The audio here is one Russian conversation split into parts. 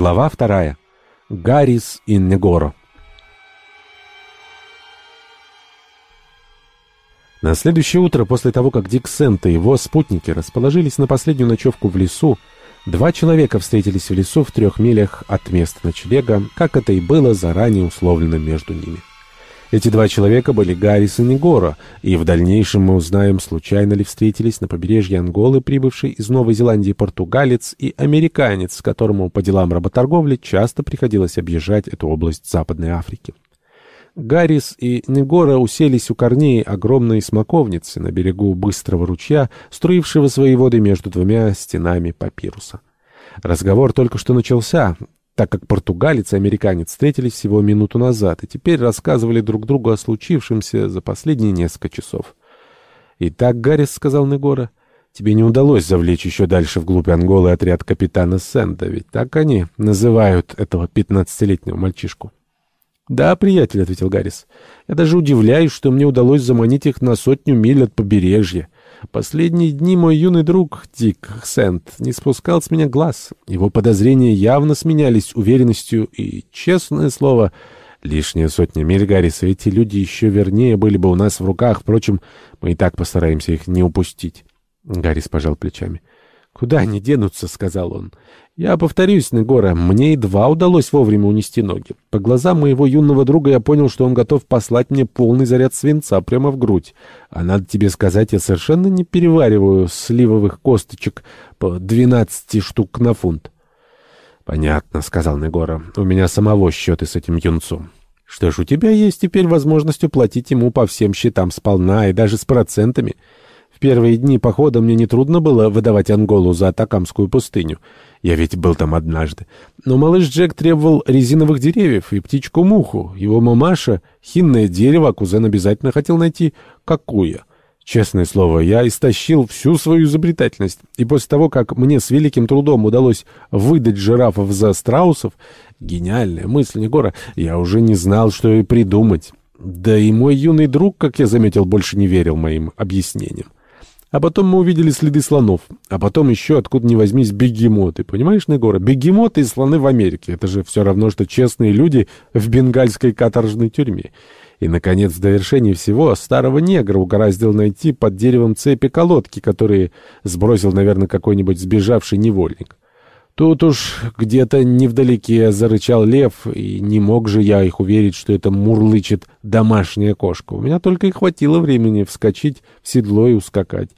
Глава вторая. Гаррис и Негоро. На следующее утро, после того, как Дик Сент и его спутники расположились на последнюю ночевку в лесу, два человека встретились в лесу в трех милях от места ночлега, как это и было заранее условлено между ними. Эти два человека были Гаррис и Негора, и в дальнейшем мы узнаем, случайно ли встретились на побережье Анголы прибывший из Новой Зеландии португалец и американец, которому по делам работорговли часто приходилось объезжать эту область Западной Африки. Гаррис и Негора уселись у корней огромной смоковницы на берегу быстрого ручья, струившего свои воды между двумя стенами папируса. Разговор только что начался, так как португалец и американец встретились всего минуту назад и теперь рассказывали друг другу о случившемся за последние несколько часов. «Итак, Гаррис», — сказал Негора, — «тебе не удалось завлечь еще дальше вглубь Анголы отряд капитана Сэнда, ведь так они называют этого пятнадцатилетнего мальчишку». «Да, приятель», — ответил Гаррис, — «я даже удивляюсь, что мне удалось заманить их на сотню миль от побережья». Последние дни мой юный друг Дик Сент не спускал с меня глаз. Его подозрения явно сменялись уверенностью и, честное слово, лишняя сотня миль, Гарриса, эти люди еще вернее были бы у нас в руках. Впрочем, мы и так постараемся их не упустить. Гаррис пожал плечами. «Куда они денутся?» — сказал он. «Я повторюсь, Негора, мне едва удалось вовремя унести ноги. По глазам моего юного друга я понял, что он готов послать мне полный заряд свинца прямо в грудь. А надо тебе сказать, я совершенно не перевариваю сливовых косточек по двенадцати штук на фунт». «Понятно», — сказал Негора. «У меня самого счеты с этим юнцом». «Что ж, у тебя есть теперь возможность уплатить ему по всем счетам сполна и даже с процентами» первые дни похода мне нетрудно было выдавать Анголу за Атакамскую пустыню. Я ведь был там однажды. Но малыш Джек требовал резиновых деревьев и птичку-муху. Его мамаша — хинное дерево, а кузен обязательно хотел найти какую. Честное слово, я истощил всю свою изобретательность. И после того, как мне с великим трудом удалось выдать жирафов за страусов, гениальная мысль Негора, я уже не знал, что и придумать. Да и мой юный друг, как я заметил, больше не верил моим объяснениям. А потом мы увидели следы слонов. А потом еще, откуда ни возьмись, бегемоты. Понимаешь, Негора? Бегемоты и слоны в Америке. Это же все равно, что честные люди в бенгальской каторжной тюрьме. И, наконец, в довершении всего, старого негра угораздил найти под деревом цепи колодки, которые сбросил, наверное, какой-нибудь сбежавший невольник. Тут уж где-то невдалеке зарычал лев, и не мог же я их уверить, что это мурлычет домашняя кошка. У меня только и хватило времени вскочить в седло и ускакать.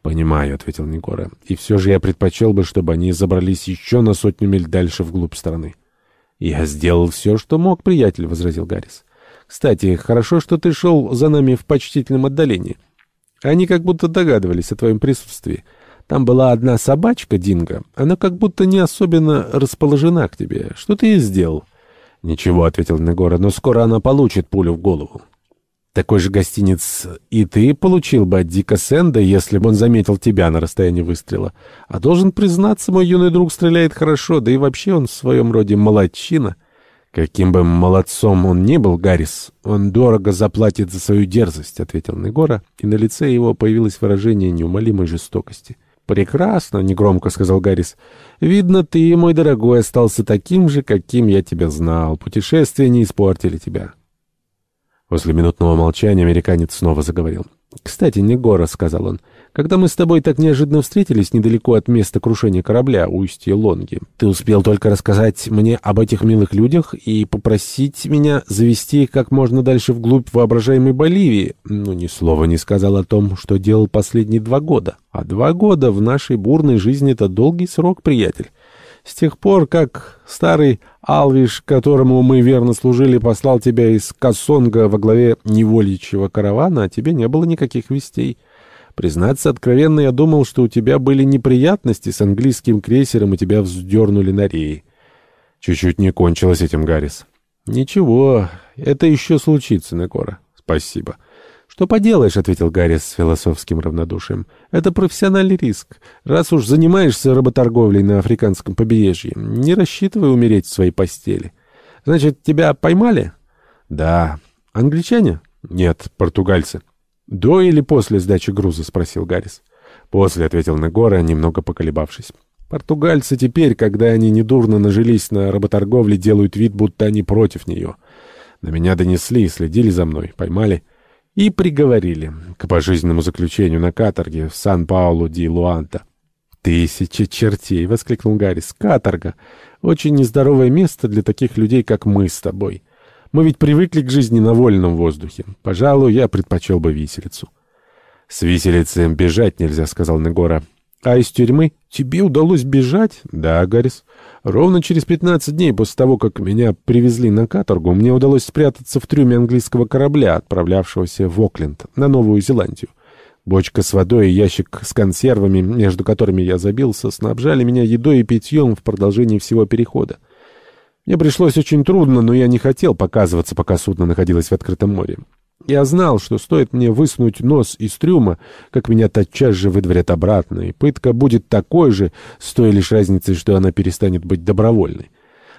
«Понимаю», — ответил Негора. «И все же я предпочел бы, чтобы они забрались еще на сотню миль дальше вглубь страны». «Я сделал все, что мог, приятель», — возразил Гаррис. «Кстати, хорошо, что ты шел за нами в почтительном отдалении. Они как будто догадывались о твоем присутствии». Там была одна собачка, Динго. Она как будто не особенно расположена к тебе. Что ты ей сделал?» «Ничего», — ответил Негора, — «но скоро она получит пулю в голову». «Такой же гостиниц и ты получил бы от Дика Сэнда, если бы он заметил тебя на расстоянии выстрела. А должен признаться, мой юный друг стреляет хорошо, да и вообще он в своем роде молодчина». «Каким бы молодцом он ни был, Гаррис, он дорого заплатит за свою дерзость», — ответил Негора, и на лице его появилось выражение неумолимой жестокости. «Прекрасно», — негромко сказал Гаррис. «Видно, ты, мой дорогой, остался таким же, каким я тебя знал. Путешествия не испортили тебя». После минутного молчания американец снова заговорил. «Кстати, Негора», — сказал он, — «когда мы с тобой так неожиданно встретились недалеко от места крушения корабля, устья Лонги, ты успел только рассказать мне об этих милых людях и попросить меня завести их как можно дальше вглубь воображаемой Боливии, но ни слова не сказал о том, что делал последние два года. А два года в нашей бурной жизни — это долгий срок, приятель». С тех пор, как старый Алвиш, которому мы верно служили, послал тебя из Кассонга во главе невольничьего каравана, а тебе не было никаких вестей. Признаться откровенно, я думал, что у тебя были неприятности с английским крейсером, и тебя вздернули на реи. Чуть-чуть не кончилось этим, Гаррис. Ничего, это еще случится, Некора. Спасибо. «Что поделаешь», — ответил Гарри с философским равнодушием. «Это профессиональный риск. Раз уж занимаешься работорговлей на африканском побережье, не рассчитывай умереть в своей постели. Значит, тебя поймали?» «Да». «Англичане?» «Нет, португальцы». «До или после сдачи груза?» — спросил Гаррис. «После», — ответил Негора, немного поколебавшись. Португальцы теперь, когда они недурно нажились на работорговле, делают вид, будто они против нее. На меня донесли, следили за мной, поймали и приговорили к пожизненному заключению на каторге в Сан-Паулу-ди-Луанта. «Тысяча чертей!» — воскликнул Гаррис. «Каторга! Очень нездоровое место для таких людей, как мы с тобой. Мы ведь привыкли к жизни на вольном воздухе. Пожалуй, я предпочел бы виселицу». «С виселицы бежать нельзя», — сказал Негора. А из тюрьмы тебе удалось бежать? Да, Гаррис. Ровно через 15 дней после того, как меня привезли на каторгу, мне удалось спрятаться в трюме английского корабля, отправлявшегося в Окленд, на Новую Зеландию. Бочка с водой и ящик с консервами, между которыми я забился, снабжали меня едой и питьем в продолжении всего перехода. Мне пришлось очень трудно, но я не хотел показываться, пока судно находилось в открытом море. Я знал, что стоит мне высунуть нос из трюма, как меня тотчас же выдворят обратно, и пытка будет такой же, с той лишь разницей, что она перестанет быть добровольной.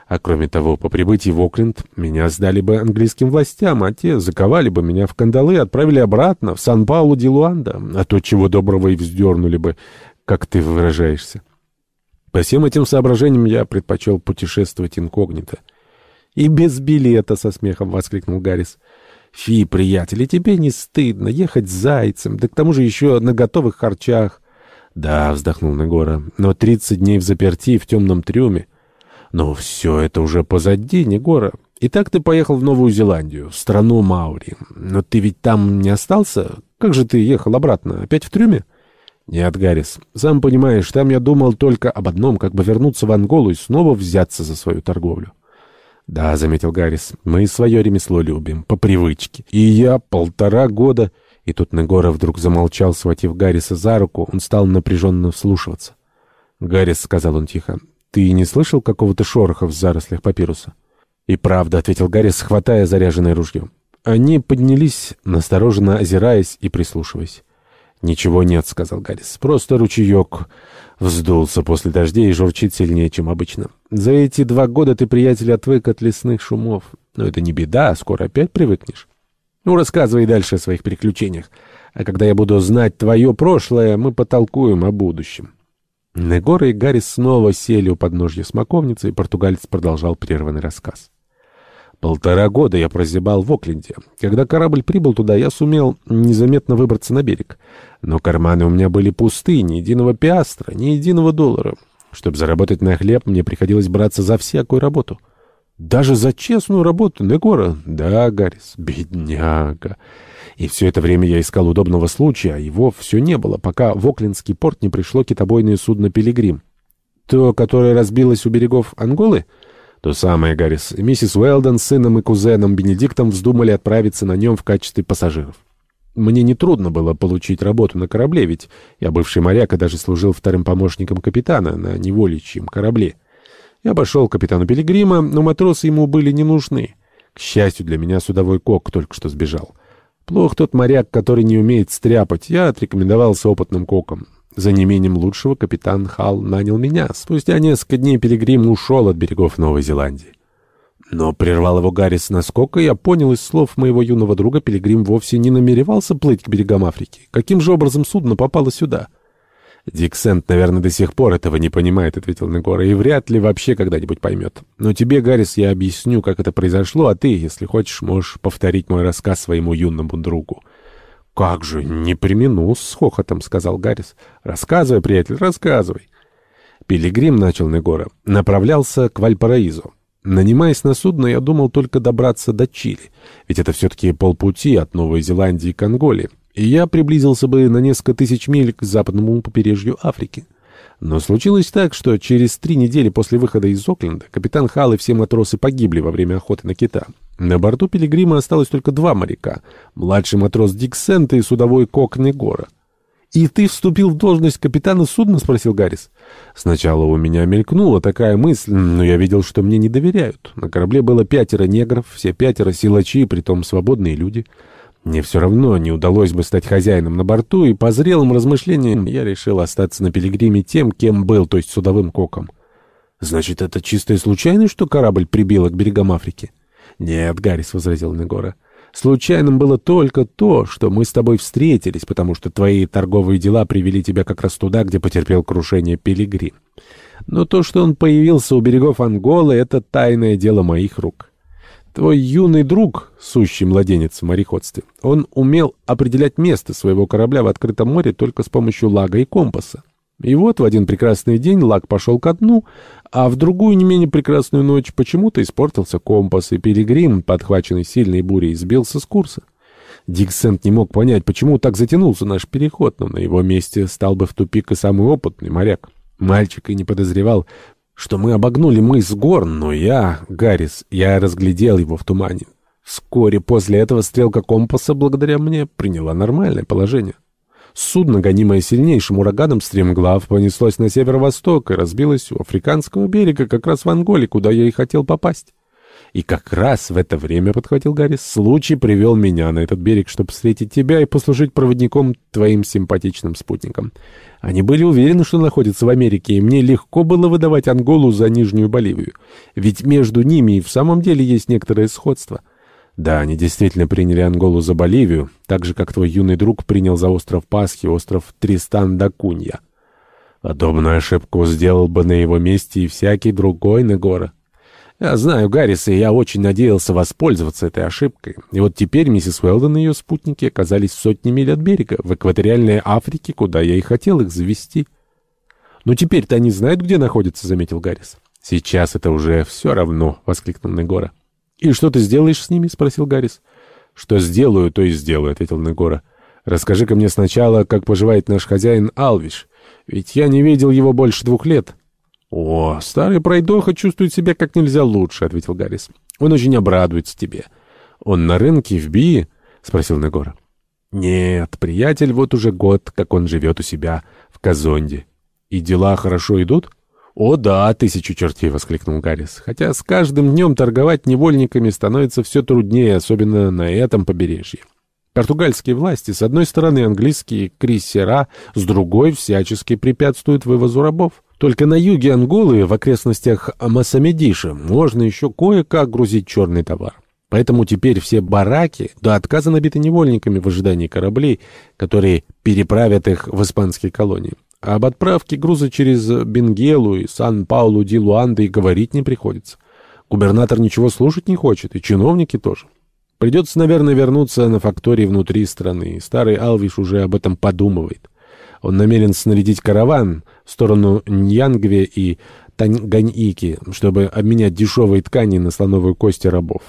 А кроме того, по прибытии в Окленд меня сдали бы английским властям, а те заковали бы меня в кандалы и отправили обратно, в Сан-Паулу-ди-Луанда, а то чего доброго и вздернули бы, как ты выражаешься. По всем этим соображениям я предпочел путешествовать инкогнито. «И без билета!» — со смехом воскликнул Гаррис. Фи, приятель, и тебе не стыдно ехать зайцем, да к тому же еще на готовых харчах. Да, вздохнул Негора, но тридцать дней в заперти в темном трюме. Но все это уже позади, Негора. Итак, ты поехал в Новую Зеландию, в страну Маури. Но ты ведь там не остался? Как же ты ехал обратно? Опять в трюме? Нет, Гаррис, сам понимаешь, там я думал только об одном, как бы вернуться в Анголу и снова взяться за свою торговлю. «Да», — заметил Гаррис, — «мы свое ремесло любим, по привычке. И я полтора года...» И тут Негора вдруг замолчал, схватив Гарриса за руку. Он стал напряженно вслушиваться. «Гаррис», — сказал он тихо, — «ты не слышал какого-то шороха в зарослях папируса?» «И правда», — ответил Гаррис, хватая заряженное ружье. Они поднялись, настороженно озираясь и прислушиваясь. «Ничего нет», — сказал Гаррис. «Просто ручеек вздулся после дождей и журчит сильнее, чем обычно. За эти два года ты, приятель, отвык от лесных шумов. Но это не беда, скоро опять привыкнешь. Ну, рассказывай дальше о своих приключениях. А когда я буду знать твое прошлое, мы потолкуем о будущем». Негора и Гаррис снова сели у подножья смоковницы, и португалец продолжал прерванный рассказ. Полтора года я прозябал в Окленде. Когда корабль прибыл туда, я сумел незаметно выбраться на берег. Но карманы у меня были пусты, ни единого пиастра, ни единого доллара. Чтобы заработать на хлеб, мне приходилось браться за всякую работу. Даже за честную работу, Негора? Да, Гаррис, бедняга. И все это время я искал удобного случая, а его все не было, пока в Оклендский порт не пришло китобойное судно «Пилигрим». То, которое разбилось у берегов Анголы — то самое, Гаррис. Миссис Уэлдон с сыном и кузеном Бенедиктом вздумали отправиться на нем в качестве пассажиров. Мне нетрудно было получить работу на корабле, ведь я бывший моряк и даже служил вторым помощником капитана на неволичьем корабле. Я обошел капитана Пилигрима, но матросы ему были не нужны. К счастью для меня, судовой кок только что сбежал. Плох тот моряк, который не умеет стряпать. Я отрекомендовался опытным коком. За неимением лучшего капитан Халл нанял меня. Спустя несколько дней Пилигрим ушел от берегов Новой Зеландии. Но прервал его Гаррис насколько я понял из слов моего юного друга, Пилигрим вовсе не намеревался плыть к берегам Африки. Каким же образом судно попало сюда? «Дик Сент, наверное, до сих пор этого не понимает», — ответил Негора, — «и вряд ли вообще когда-нибудь поймет. Но тебе, Гаррис, я объясню, как это произошло, а ты, если хочешь, можешь повторить мой рассказ своему юному другу». «Как же, не примену с хохотом», — сказал Гаррис. «Рассказывай, приятель, рассказывай». Пилигрим, начал Негора, направлялся к Вальпараизу. Нанимаясь на судно, я думал только добраться до Чили, ведь это все-таки полпути от Новой Зеландии к Анголе, и я приблизился бы на несколько тысяч миль к западному побережью Африки. Но случилось так, что через три недели после выхода из Окленда капитан Халл и все матросы погибли во время охоты на кита. На борту Пилигрима осталось только два моряка — младший матрос Дик Сент и судовой кок Негора. «И ты вступил в должность капитана судна?» — спросил Гаррис. «Сначала у меня мелькнула такая мысль, но я видел, что мне не доверяют. На корабле было пятеро негров, все пятеро силачи, притом свободные люди». Мне все равно не удалось бы стать хозяином на борту, и по зрелым размышлениям я решил остаться на пилигриме тем, кем был, то есть судовым коком. Значит, это чистая случайность, что корабль прибило к берегам Африки? Нет, Гаррис, — возразил Негора. Случайным было только то, что мы с тобой встретились, потому что твои торговые дела привели тебя как раз туда, где потерпел крушение пилигрим. Но то, что он появился у берегов Анголы, это тайное дело моих рук. Твой юный друг, сущий младенец в мореходстве, он умел определять место своего корабля в открытом море только с помощью лага и компаса. И вот в один прекрасный день лаг пошел ко дну, а в другую не менее прекрасную ночь почему-то испортился компас, и Пилигрим, подхваченный сильной бурей, сбился с курса. Дик Сент не мог понять, почему так затянулся наш переход, но на его месте стал бы в тупик и самый опытный моряк. Мальчик и не подозревал, что мы обогнули мыс Горн, но я, Гаррис, я разглядел его в тумане. Вскоре после этого стрелка компаса, благодаря мне, приняла нормальное положение. Судно, гонимое сильнейшим ураганом, стремглав понеслось на северо-восток и разбилось у африканского берега, как раз в Анголе, куда я и хотел попасть. И как раз в это время, — подхватил Гаррис, — случай привел меня на этот берег, чтобы встретить тебя и послужить проводником твоим симпатичным спутникам. Они были уверены, что находятся в Америке, и мне легко было выдавать Анголу за Нижнюю Боливию. Ведь между ними и в самом деле есть некоторое сходство. Да, они действительно приняли Анголу за Боливию, так же, как твой юный друг принял за остров Пасхи остров Тристан-да-Кунья. Подобную ошибку сделал бы на его месте и всякий другой Негора. Я знаю Гарриса, и я очень надеялся воспользоваться этой ошибкой. И вот теперь миссис Уэлдон и ее спутники оказались сотни миль от берега, в экваториальной Африке, куда я и хотел их завести. «Но теперь-то они знают, где находятся», — заметил Гаррис. «Сейчас это уже все равно», — воскликнул Негора. «И что ты сделаешь с ними?» — спросил Гаррис. «Что сделаю, то и сделаю», — ответил Негора. «Расскажи-ка мне сначала, как поживает наш хозяин Алвиш, ведь я не видел его больше двух лет». «О, старый пройдоха чувствует себя как нельзя лучше», — ответил Гаррис. «Он очень обрадуется тебе». «Он на рынке в Бии?» — спросил Негора. «Нет, приятель, вот уже год, как он живет у себя в Казонде. И дела хорошо идут?» «О да, тысячу чертей!» — воскликнул Гаррис. «Хотя с каждым днем торговать невольниками становится все труднее, особенно на этом побережье. Португальские власти, с одной стороны английские крейсера, с другой всячески препятствуют вывозу рабов. Только на юге Анголы, в окрестностях Масамедиша, можно еще кое-как грузить черный товар. Поэтому теперь все бараки до отказа набиты невольниками в ожидании кораблей, которые переправят их в испанские колонии. А об отправке груза через Бенгелу и Сан-Паулу-ди-Луанды и говорить не приходится. Губернатор ничего слушать не хочет, и чиновники тоже. Придется, наверное, вернуться на фактории внутри страны. Старый Алвиш уже об этом подумывает. Он намерен снарядить караван в сторону Ньянгве и Танганьики, чтобы обменять дешевые ткани на слоновую кость рабов.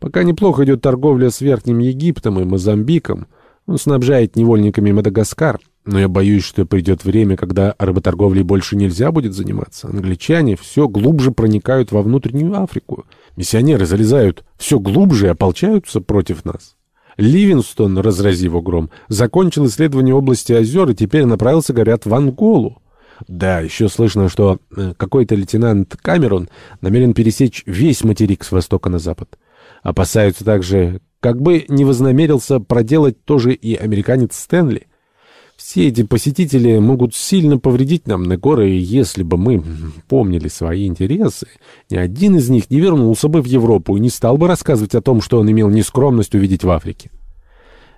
Пока неплохо идет торговля с Верхним Египтом и Мозамбиком. Он снабжает невольниками Мадагаскар. Но я боюсь, что придет время, когда работорговлей больше нельзя будет заниматься. Англичане все глубже проникают во внутреннюю Африку. Миссионеры залезают все глубже и ополчаются против нас. Ливинстон, разрази его гром, закончил исследование области озер и теперь направился, говорят, в Анголу. Да, еще слышно, что э, какой-то лейтенант Камерон намерен пересечь весь материк с востока на запад. Опасаются также, как бы не вознамерился проделать тоже и американец Стэнли. Все эти посетители могут сильно повредить нам на горы, если бы мы помнили свои интересы, ни один из них не вернулся бы в Европу и не стал бы рассказывать о том, что он имел нескромность увидеть в Африке.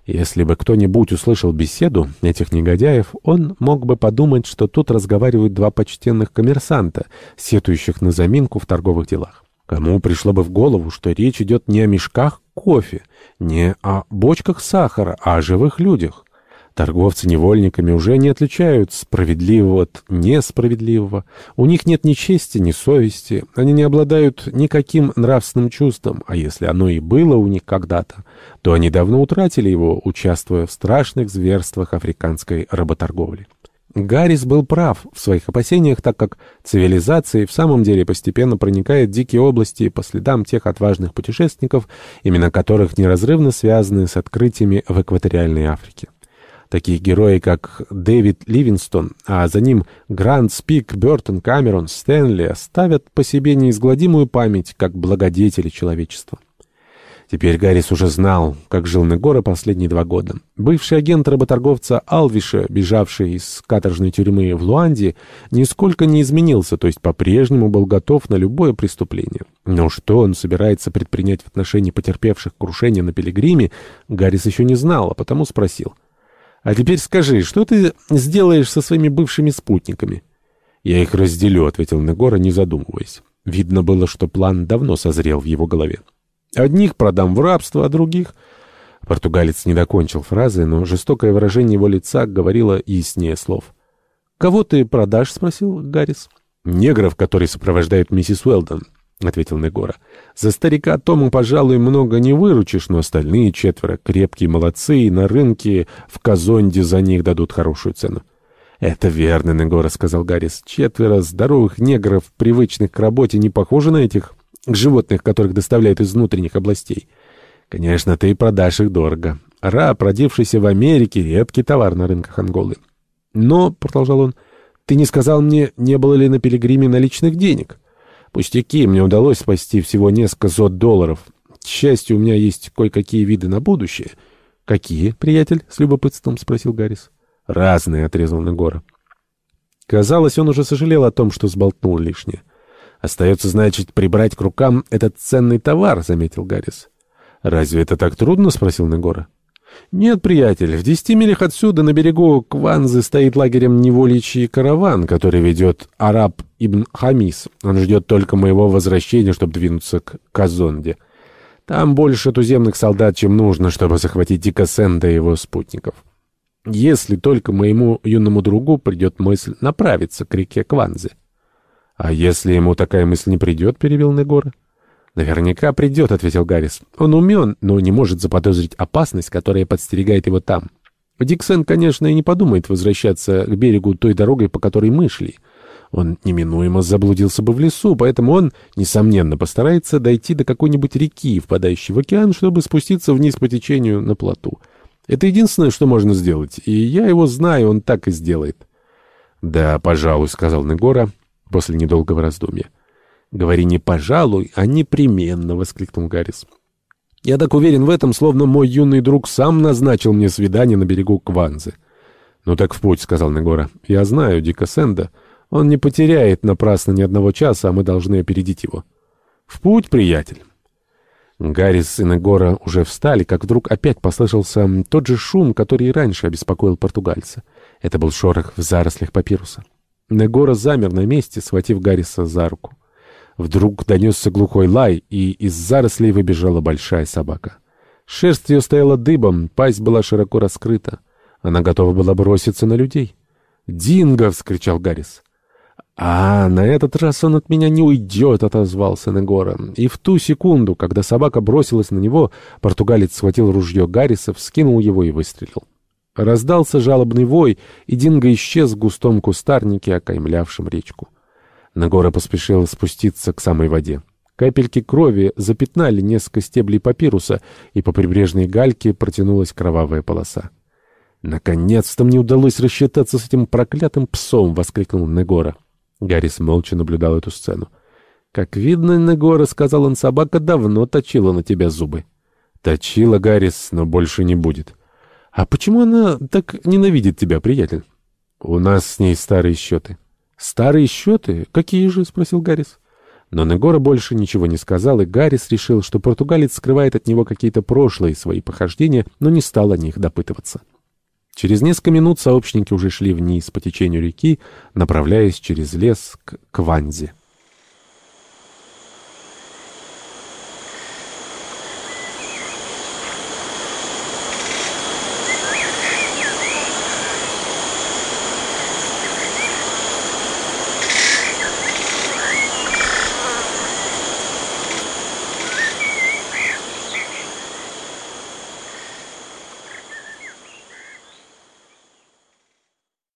Если бы кто-нибудь услышал беседу этих негодяев, он мог бы подумать, что тут разговаривают два почтенных коммерсанта, сетующих на заминку в торговых делах. Кому пришло бы в голову, что речь идет не о мешках кофе, не о бочках сахара, а о живых людях? Торговцы невольниками уже не отличают справедливого от несправедливого. У них нет ни чести, ни совести. Они не обладают никаким нравственным чувством, а если оно и было у них когда-то, то они давно утратили его, участвуя в страшных зверствах африканской работорговли. Гаррис был прав в своих опасениях, так как цивилизация в самом деле постепенно проникает в дикие области по следам тех отважных путешественников, имена которых неразрывно связаны с открытиями в экваториальной Африке. Такие герои, как Дэвид Ливинстон, а за ним Грант Спик, Бертон, Камерон, Стэнли оставят по себе неизгладимую память как благодетели человечества. Теперь Гаррис уже знал, как жил Негора последние два года. Бывший агент работорговца Алвиша, бежавший из каторжной тюрьмы в Луанде, нисколько не изменился, то есть по-прежнему был готов на любое преступление. Но что он собирается предпринять в отношении потерпевших крушение на Пилигриме, Гаррис еще не знал, а потому спросил — а теперь скажи, что ты сделаешь со своими бывшими спутниками? «Я их разделю», — ответил Негора, не задумываясь. Видно было, что план давно созрел в его голове. «Одних продам в рабство, а других...» Португалец не докончил фразы, но жестокое выражение его лица говорило яснее слов. «Кого ты продашь?» — спросил Гаррис. «Негров, которые сопровождают миссис Уэлдон», — ответил Негора. «За старика Тома, пожалуй, много не выручишь, но остальные четверо крепкие молодцы, и на рынке в Казонде за них дадут хорошую цену». «Это верно, Негора», — сказал Гаррис. «Четверо здоровых негров, привычных к работе, не похожи на этих животных, которых доставляют из внутренних областей». Конечно, ты продашь их дорого. Раб, родившийся в Америке, редкий товар на рынках Анголы. Но, — продолжал он, — ты не сказал мне, не было ли на пилигриме наличных денег. Пустяки, мне удалось спасти всего несколько сот долларов. К счастью, у меня есть кое-какие виды на будущее. — Какие, приятель? — с любопытством спросил Гаррис. — Разные, — отрезал Негора. Казалось, он уже сожалел о том, что сболтнул лишнее. «Остается, значит, прибрать к рукам этот ценный товар», — заметил Гаррис. «Разве это так трудно?» — спросил Негора. «Нет, приятель, в десяти милях отсюда на берегу Кванзы стоит лагерем неволичий караван, который ведет араб Ибн Хамис. Он ждет только моего возвращения, чтобы двинуться к Казонде. Там больше туземных солдат, чем нужно, чтобы захватить Дикасенда и его спутников. Если только моему юному другу придет мысль направиться к реке Кванзы». «А если ему такая мысль не придет?» — перебил Негора. «Наверняка придет», — ответил Гаррис. «Он умен, но не может заподозрить опасность, которая подстерегает его там. Диксен, конечно, и не подумает возвращаться к берегу той дорогой, по которой мы шли. Он неминуемо заблудился бы в лесу, поэтому он, несомненно, постарается дойти до какой-нибудь реки, впадающей в океан, чтобы спуститься вниз по течению на плоту. Это единственное, что можно сделать, и я его знаю, он так и сделает». «Да, пожалуй», — сказал Негора после недолгого раздумья. «Говори не «пожалуй», а «непременно», — воскликнул Гаррис. «Я так уверен в этом, словно мой юный друг сам назначил мне свидание на берегу Кванзы». «Ну так в путь», — сказал Негора. «Я знаю Дика Сенда. Он не потеряет напрасно ни одного часа, а мы должны опередить его». «В путь, приятель». Гаррис и Негора уже встали, как вдруг опять послышался тот же шум, который и раньше обеспокоил португальца. Это был шорох в зарослях папируса. Негора замер на месте, схватив Гарриса за руку. Вдруг донесся глухой лай, и из зарослей выбежала большая собака. Шерсть ее стояла дыбом, пасть была широко раскрыта. Она готова была броситься на людей. «Динго!» — вскричал Гаррис. «А, на этот раз он от меня не уйдет!» — отозвался Негора. И в ту секунду, когда собака бросилась на него, португалец схватил ружье Гарриса, вскинул его и выстрелил. Раздался жалобный вой, и Динго исчез в густом кустарнике, окаймлявшем речку. Нагора поспешил спуститься к самой воде. Капельки крови запятнали несколько стеблей папируса, и по прибрежной гальке протянулась кровавая полоса. «Наконец-то мне удалось рассчитаться с этим проклятым псом!» — воскликнул Негора. Гаррис молча наблюдал эту сцену. «Как видно, Негора, — сказал он, — собака давно точила на тебя зубы». «Точила, Гаррис, но больше не будет». «А почему она так ненавидит тебя, приятель?» «У нас с ней старые счеты». «Старые счеты? Какие же?» — спросил Гаррис. Но Негора больше ничего не сказал, и Гаррис решил, что португалец скрывает от него какие-то прошлые свои похождения, но не стал о них допытываться. Через несколько минут сообщники уже шли вниз по течению реки, направляясь через лес к Кванзе.